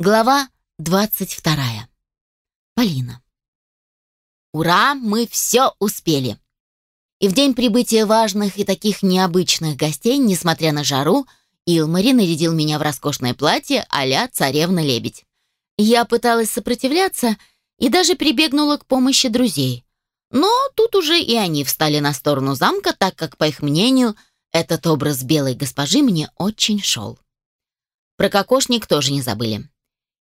Глава 22. Полина. Ура, мы все успели. И в день прибытия важных и таких необычных гостей, несмотря на жару, Илмари нарядил меня в роскошное платье а-ля царевна-лебедь. Я пыталась сопротивляться и даже прибегнула к помощи друзей. Но тут уже и они встали на сторону замка, так как, по их мнению, этот образ белой госпожи мне очень шел. Про кокошник тоже не забыли.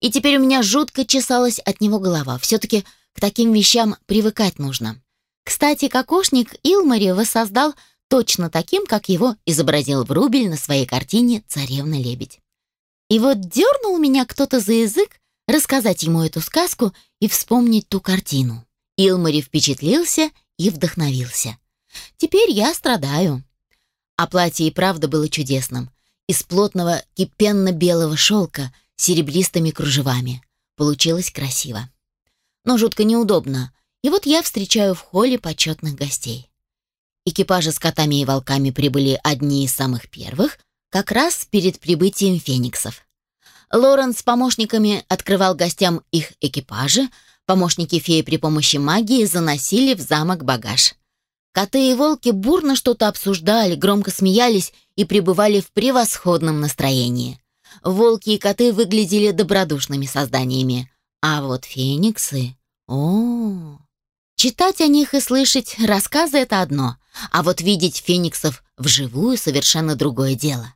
И теперь у меня жутко чесалась от него голова. Все-таки к таким вещам привыкать нужно. Кстати, кокошник Илмари воссоздал точно таким, как его изобразил Врубель на своей картине «Царевна-лебедь». И вот дернул меня кто-то за язык рассказать ему эту сказку и вспомнить ту картину. Илмари впечатлился и вдохновился. Теперь я страдаю. А платье и правда было чудесным. Из плотного кипенно-белого шелка – серебристыми кружевами. Получилось красиво. Но жутко неудобно. И вот я встречаю в холле почетных гостей. Экипажи с котами и волками прибыли одни из самых первых, как раз перед прибытием фениксов. Лорен с помощниками открывал гостям их экипажи, помощники феи при помощи магии заносили в замок багаж. Коты и волки бурно что-то обсуждали, громко смеялись и пребывали в превосходном настроении волки и коты выглядели добродушными созданиями. А вот фениксы... О, Читать о них и слышать рассказы — это одно, а вот видеть фениксов вживую — совершенно другое дело.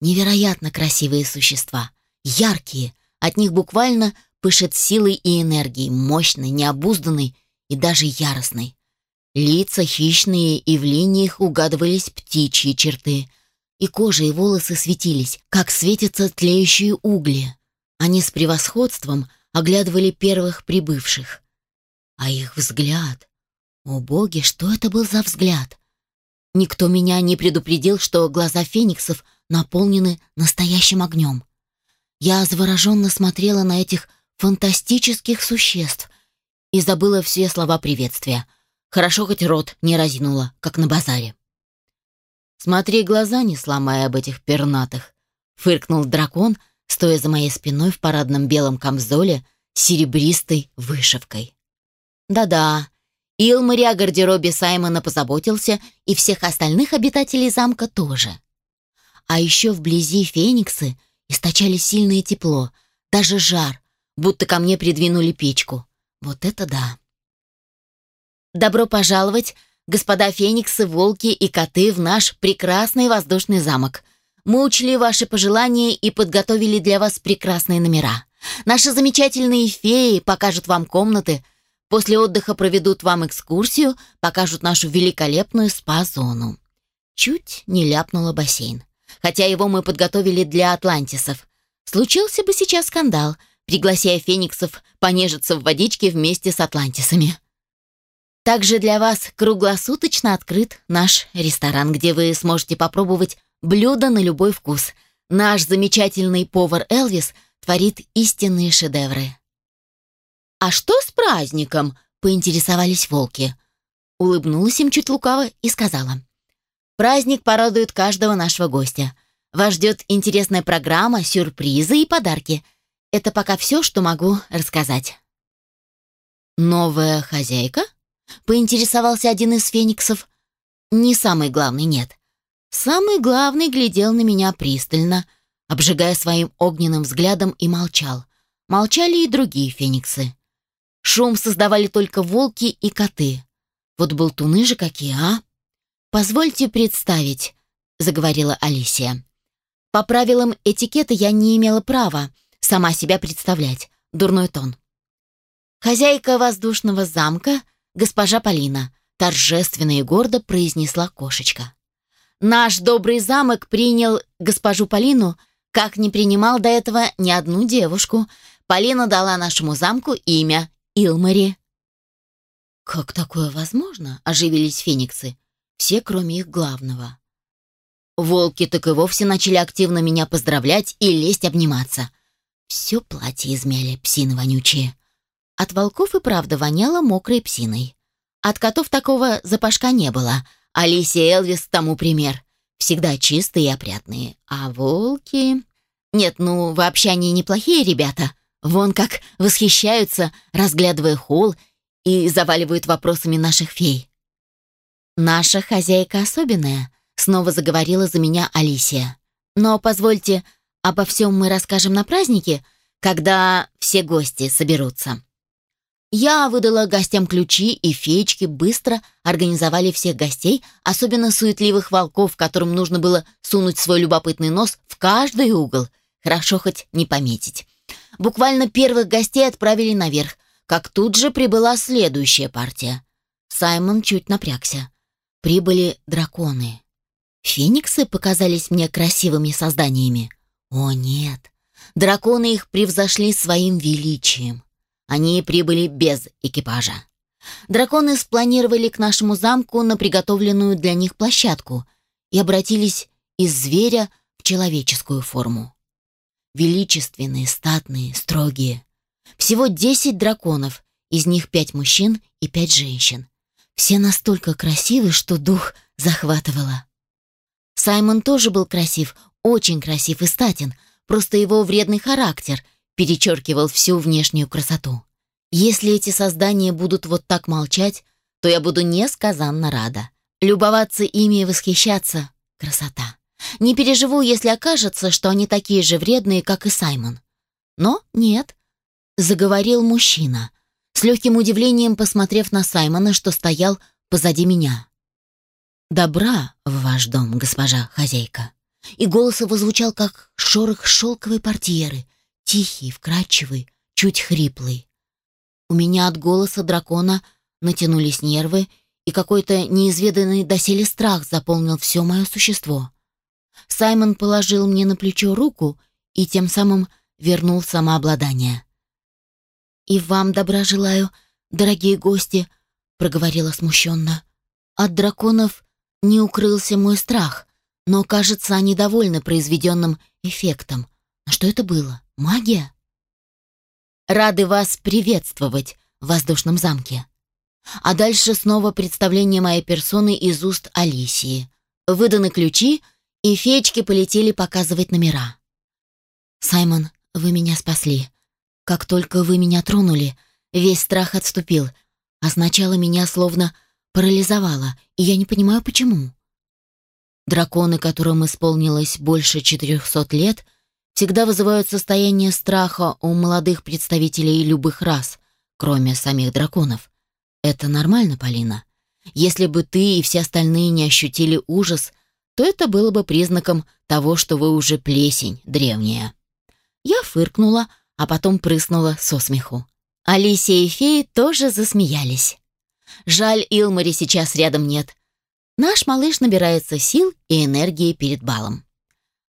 Невероятно красивые существа, яркие, от них буквально пышет силой и энергией, мощной, необузданной и даже яростной. Лица хищные, и в линиях угадывались птичьи черты — и кожа, и волосы светились, как светятся тлеющие угли. Они с превосходством оглядывали первых прибывших. А их взгляд... О боги, что это был за взгляд? Никто меня не предупредил, что глаза фениксов наполнены настоящим огнем. Я завороженно смотрела на этих фантастических существ и забыла все слова приветствия. Хорошо хоть рот не разинула, как на базаре. «Смотри, глаза не сломай об этих пернатых», — фыркнул дракон, стоя за моей спиной в парадном белом камзоле с серебристой вышивкой. «Да-да, Илмари о гардеробе Саймона позаботился, и всех остальных обитателей замка тоже. А еще вблизи фениксы источали сильное тепло, даже жар, будто ко мне придвинули печку. Вот это да!» «Добро пожаловать господа фениксы, волки и коты в наш прекрасный воздушный замок. Мы учли ваши пожелания и подготовили для вас прекрасные номера. Наши замечательные феи покажут вам комнаты, после отдыха проведут вам экскурсию, покажут нашу великолепную спа-зону. Чуть не ляпнула бассейн. Хотя его мы подготовили для атлантисов. Случился бы сейчас скандал, пригласяя фениксов понежиться в водичке вместе с атлантисами. Также для вас круглосуточно открыт наш ресторан, где вы сможете попробовать блюда на любой вкус. Наш замечательный повар Элвис творит истинные шедевры. «А что с праздником?» — поинтересовались волки. Улыбнулась им чуть лукаво и сказала. «Праздник порадует каждого нашего гостя. Вас ждет интересная программа, сюрпризы и подарки. Это пока все, что могу рассказать». «Новая хозяйка?» Поинтересовался один из фениксов. Не самый главный, нет. Самый главный глядел на меня пристально, обжигая своим огненным взглядом и молчал. Молчали и другие фениксы. Шум создавали только волки и коты. Вот болтуны же какие, а? «Позвольте представить», — заговорила Алисия. «По правилам этикета я не имела права сама себя представлять. Дурной тон». Хозяйка воздушного замка — госпожа Полина», — торжественно и гордо произнесла кошечка. «Наш добрый замок принял госпожу Полину, как не принимал до этого ни одну девушку. Полина дала нашему замку имя Илмари». «Как такое возможно?» — оживились фениксы. Все, кроме их главного. Волки так и вовсе начали активно меня поздравлять и лезть обниматься. Все платье измяли, псины вонючие. От волков и правда воняло мокрой псиной. От котов такого запашка не было. Алисия и Элвис тому пример. Всегда чистые и опрятные. А волки... Нет, ну, вообще они неплохие ребята. Вон как восхищаются, разглядывая холл и заваливают вопросами наших фей. «Наша хозяйка особенная», — снова заговорила за меня Алисия. «Но позвольте, обо всем мы расскажем на празднике, когда все гости соберутся». Я выдала гостям ключи, и феечки быстро организовали всех гостей, особенно суетливых волков, которым нужно было сунуть свой любопытный нос в каждый угол. Хорошо хоть не пометить. Буквально первых гостей отправили наверх, как тут же прибыла следующая партия. Саймон чуть напрягся. Прибыли драконы. Фениксы показались мне красивыми созданиями. О нет, драконы их превзошли своим величием. Они прибыли без экипажа. Драконы спланировали к нашему замку на приготовленную для них площадку и обратились из зверя в человеческую форму. Величественные, статные, строгие. Всего десять драконов, из них пять мужчин и пять женщин. Все настолько красивы, что дух захватывало. Саймон тоже был красив, очень красив и статен, просто его вредный характер — перечеркивал всю внешнюю красоту. Если эти создания будут вот так молчать, то я буду несказанно рада. Любоваться ими и восхищаться — красота. Не переживу, если окажется, что они такие же вредные, как и Саймон. Но нет, заговорил мужчина, с легким удивлением посмотрев на Саймона, что стоял позади меня. «Добра в ваш дом, госпожа хозяйка». И голос его звучал, как шорох шелковой портьеры, Тихий, вкрадчивый, чуть хриплый. У меня от голоса дракона натянулись нервы, и какой-то неизведанный доселе страх заполнил все мое существо. Саймон положил мне на плечо руку и тем самым вернул самообладание. «И вам добра желаю, дорогие гости», — проговорила смущенно. «От драконов не укрылся мой страх, но, кажется, они довольны произведенным эффектом. А что это было? Магия? Рады вас приветствовать в воздушном замке. А дальше снова представление моей персоны из уст Алисии. Выданы ключи, и феечки полетели показывать номера. «Саймон, вы меня спасли. Как только вы меня тронули, весь страх отступил, а сначала меня словно парализовало, и я не понимаю, почему». Драконы, которым исполнилось больше четырехсот лет — всегда вызывают состояние страха у молодых представителей любых рас, кроме самих драконов. Это нормально, Полина. Если бы ты и все остальные не ощутили ужас, то это было бы признаком того, что вы уже плесень древняя. Я фыркнула, а потом прыснула со смеху. Алисия и феи тоже засмеялись. Жаль, Илмари сейчас рядом нет. Наш малыш набирается сил и энергии перед балом.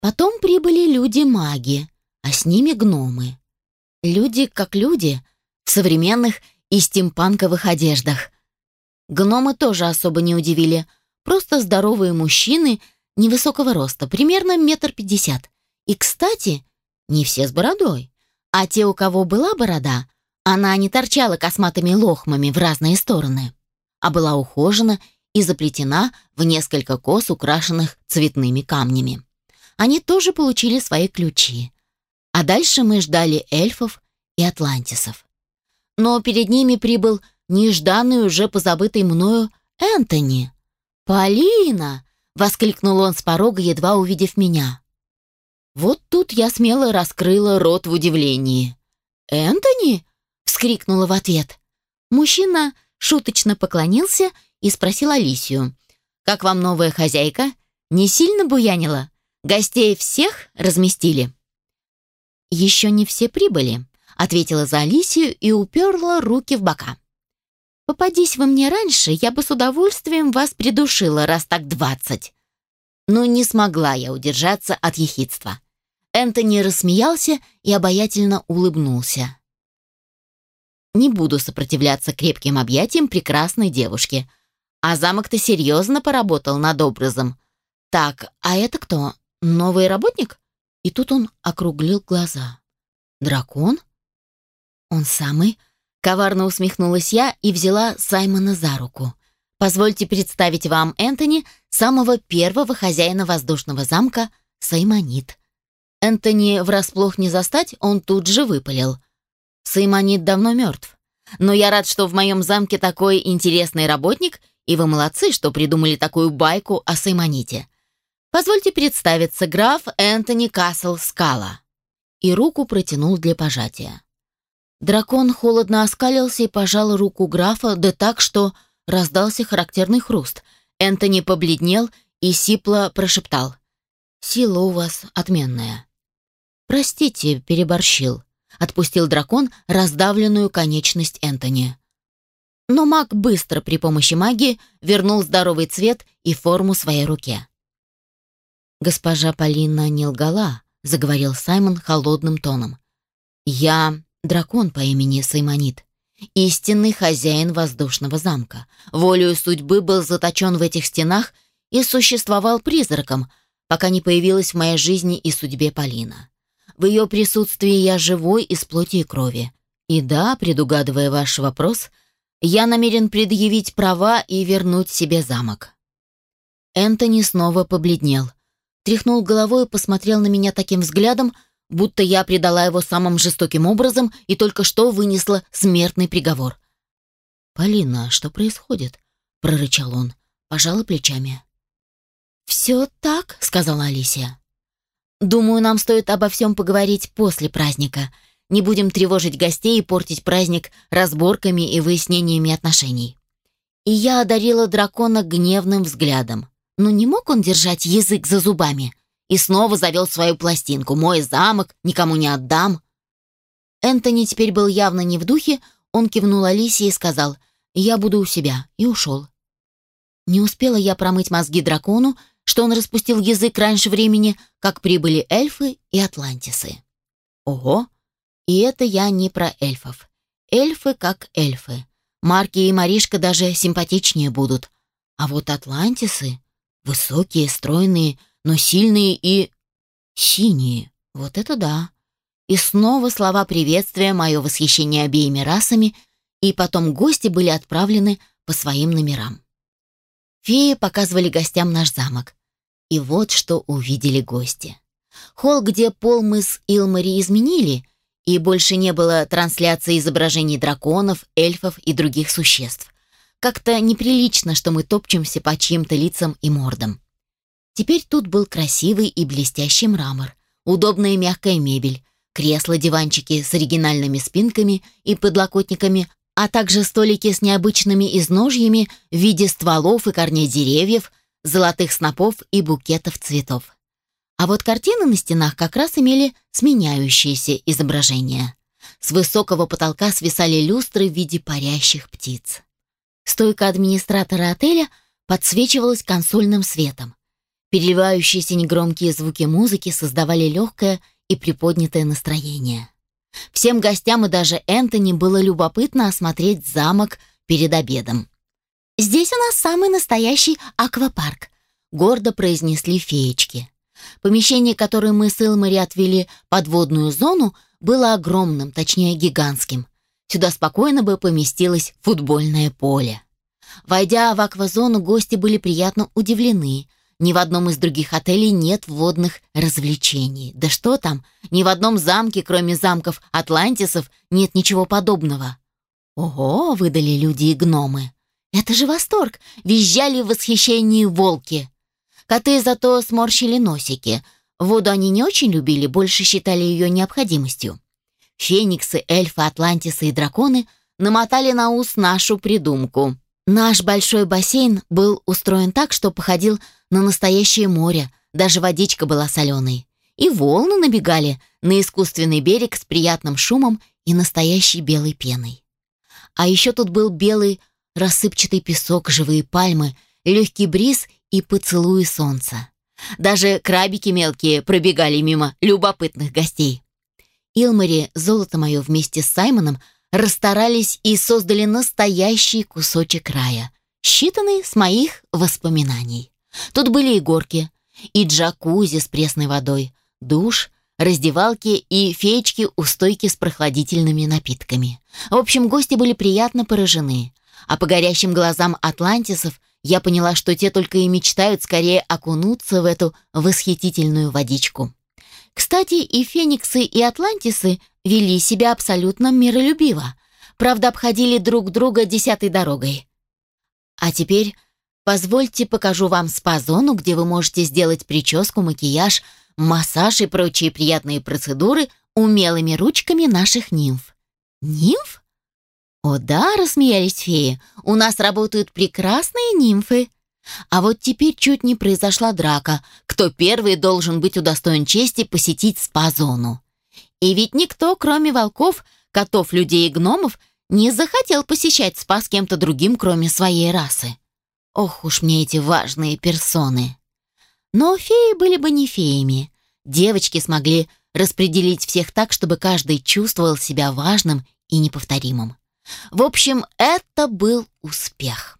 Потом прибыли люди-маги, а с ними гномы. Люди как люди, в современных и стимпанковых одеждах. Гномы тоже особо не удивили. Просто здоровые мужчины невысокого роста, примерно метр пятьдесят. И, кстати, не все с бородой. А те, у кого была борода, она не торчала косматыми лохмами в разные стороны, а была ухожена и заплетена в несколько кос, украшенных цветными камнями они тоже получили свои ключи. А дальше мы ждали эльфов и атлантисов. Но перед ними прибыл нежданный уже позабытый мною Энтони. «Полина!» — воскликнул он с порога, едва увидев меня. Вот тут я смело раскрыла рот в удивлении. «Энтони?» — вскрикнула в ответ. Мужчина шуточно поклонился и спросил Алисию. «Как вам новая хозяйка? Не сильно буянила?» Гостей всех разместили?» «Еще не все прибыли», — ответила за Алисию и уперла руки в бока. «Попадись вы мне раньше, я бы с удовольствием вас придушила, раз так двадцать». Но не смогла я удержаться от ехидства. Энтони рассмеялся и обаятельно улыбнулся. «Не буду сопротивляться крепким объятиям прекрасной девушки. А замок-то серьезно поработал над образом. Так, а это кто? Новый работник? И тут он округлил глаза. Дракон? Он самый? Коварно усмехнулась я и взяла Саймона за руку. Позвольте представить вам Энтони, самого первого хозяина воздушного замка Саймонит. Энтони врасплох не застать, он тут же выпалил. Саймонит давно мертв. Но я рад, что в моем замке такой интересный работник, и вы молодцы, что придумали такую байку о Саймоните. Позвольте представиться, граф Энтони Касл Скала. И руку протянул для пожатия. Дракон холодно оскалился и пожал руку графа, да так, что раздался характерный хруст. Энтони побледнел и сипло прошептал. «Сила у вас отменная». «Простите, переборщил», — отпустил дракон раздавленную конечность Энтони. Но маг быстро при помощи магии вернул здоровый цвет и форму своей руке. «Госпожа Полина не лгала», — заговорил Саймон холодным тоном. «Я дракон по имени Саймонит, истинный хозяин воздушного замка. Волею судьбы был заточен в этих стенах и существовал призраком, пока не появилась в моей жизни и судьбе Полина. В ее присутствии я живой из плоти и крови. И да, предугадывая ваш вопрос, я намерен предъявить права и вернуть себе замок. Энтони снова побледнел. Тряхнул головой и посмотрел на меня таким взглядом, будто я предала его самым жестоким образом и только что вынесла смертный приговор. «Полина, что происходит?» — прорычал он. Пожала плечами. «Все так», — сказала Алисия. «Думаю, нам стоит обо всем поговорить после праздника. Не будем тревожить гостей и портить праздник разборками и выяснениями отношений». И я одарила дракона гневным взглядом. Ну не мог он держать язык за зубами? И снова завел свою пластинку. «Мой замок, никому не отдам». Энтони теперь был явно не в духе, он кивнул Алисе и сказал «Я буду у себя» и ушел. Не успела я промыть мозги дракону, что он распустил язык раньше времени, как прибыли эльфы и атлантисы. Ого! И это я не про эльфов. Эльфы как эльфы. Марки и Маришка даже симпатичнее будут. А вот атлантисы — высокие, стройные, но сильные и... синие. Вот это да. И снова слова приветствия, мое восхищение обеими расами, и потом гости были отправлены по своим номерам. Феи показывали гостям наш замок. И вот что увидели гости. Холл, где пол мы с Илмари изменили, и больше не было трансляции изображений драконов, эльфов и других существ. Как-то неприлично, что мы топчемся по чьим-то лицам и мордам. Теперь тут был красивый и блестящий мрамор, удобная мягкая мебель, кресла-диванчики с оригинальными спинками и подлокотниками, а также столики с необычными изножьями в виде стволов и корней деревьев, золотых снопов и букетов цветов. А вот картины на стенах как раз имели сменяющиеся изображения. С высокого потолка свисали люстры в виде парящих птиц. Стойка администратора отеля подсвечивалась консольным светом. Переливающиеся негромкие звуки музыки создавали легкое и приподнятое настроение. Всем гостям и даже Энтони было любопытно осмотреть замок перед обедом. «Здесь у нас самый настоящий аквапарк», — гордо произнесли феечки. Помещение, которое мы с Илмари отвели подводную зону, было огромным, точнее гигантским. Сюда спокойно бы поместилось футбольное поле. Войдя в аквазону, гости были приятно удивлены. Ни в одном из других отелей нет водных развлечений. Да что там, ни в одном замке, кроме замков Атлантисов, нет ничего подобного. «Ого!» — выдали люди и гномы. Это же восторг! Визжали в восхищении волки. Коты зато сморщили носики. Воду они не очень любили, больше считали ее необходимостью. Фениксы, эльфы, атлантисы и драконы намотали на ус нашу придумку. Наш большой бассейн был устроен так, что походил на настоящее море, даже водичка была соленой. И волны набегали на искусственный берег с приятным шумом и настоящей белой пеной. А еще тут был белый рассыпчатый песок, живые пальмы, легкий бриз и поцелуи солнца. Даже крабики мелкие пробегали мимо любопытных гостей. Илмари, золото мое вместе с Саймоном, расстарались и создали настоящий кусочек рая, считанный с моих воспоминаний. Тут были и горки, и джакузи с пресной водой, душ, раздевалки и феечки у стойки с прохладительными напитками. В общем, гости были приятно поражены а по горящим глазам атлантисов я поняла, что те только и мечтают скорее окунуться в эту восхитительную водичку. Кстати, и Фениксы, и Атлантисы вели себя абсолютно миролюбиво. Правда, обходили друг друга десятой дорогой. А теперь позвольте покажу вам спа-зону, где вы можете сделать прическу, макияж, массаж и прочие приятные процедуры умелыми ручками наших нимф. Нимф? О да, рассмеялись феи, у нас работают прекрасные нимфы. А вот теперь чуть не произошла драка, кто первый должен быть удостоен чести посетить спа-зону. И ведь никто, кроме волков, котов, людей и гномов, не захотел посещать спа с кем-то другим, кроме своей расы. Ох уж мне эти важные персоны. Но феи были бы не феями. Девочки смогли распределить всех так, чтобы каждый чувствовал себя важным и неповторимым. В общем, это был успех.